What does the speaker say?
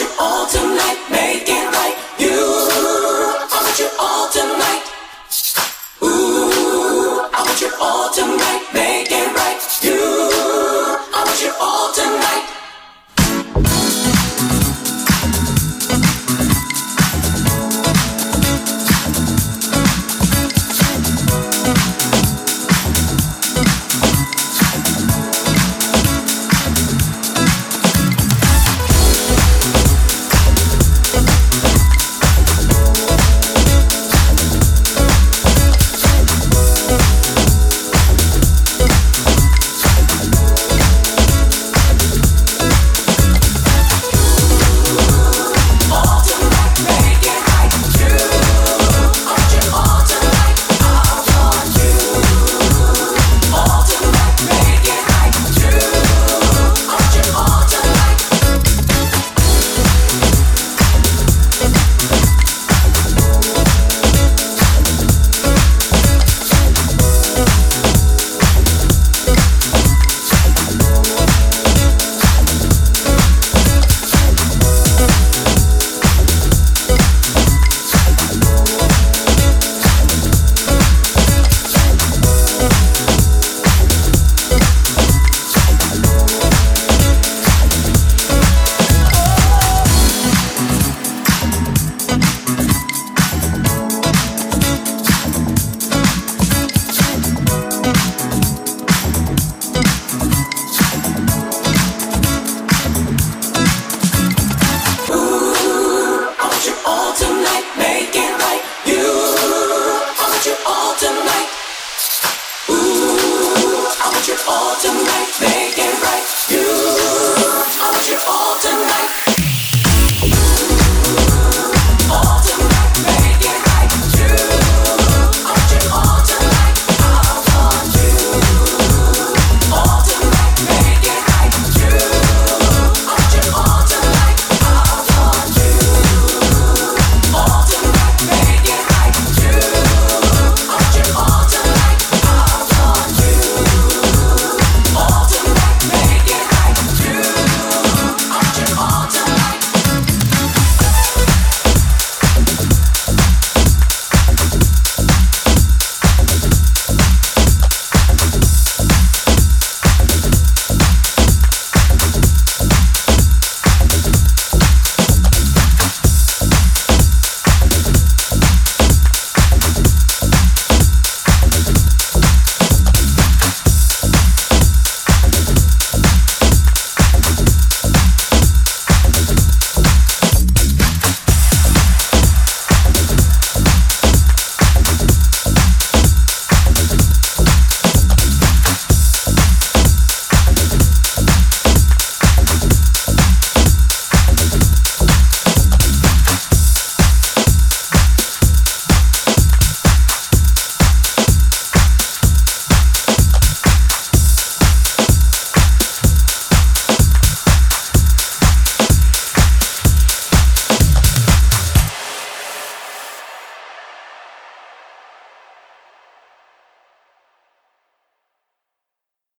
you all tonight, make it. all tonight, make it right. You, I want you all tonight.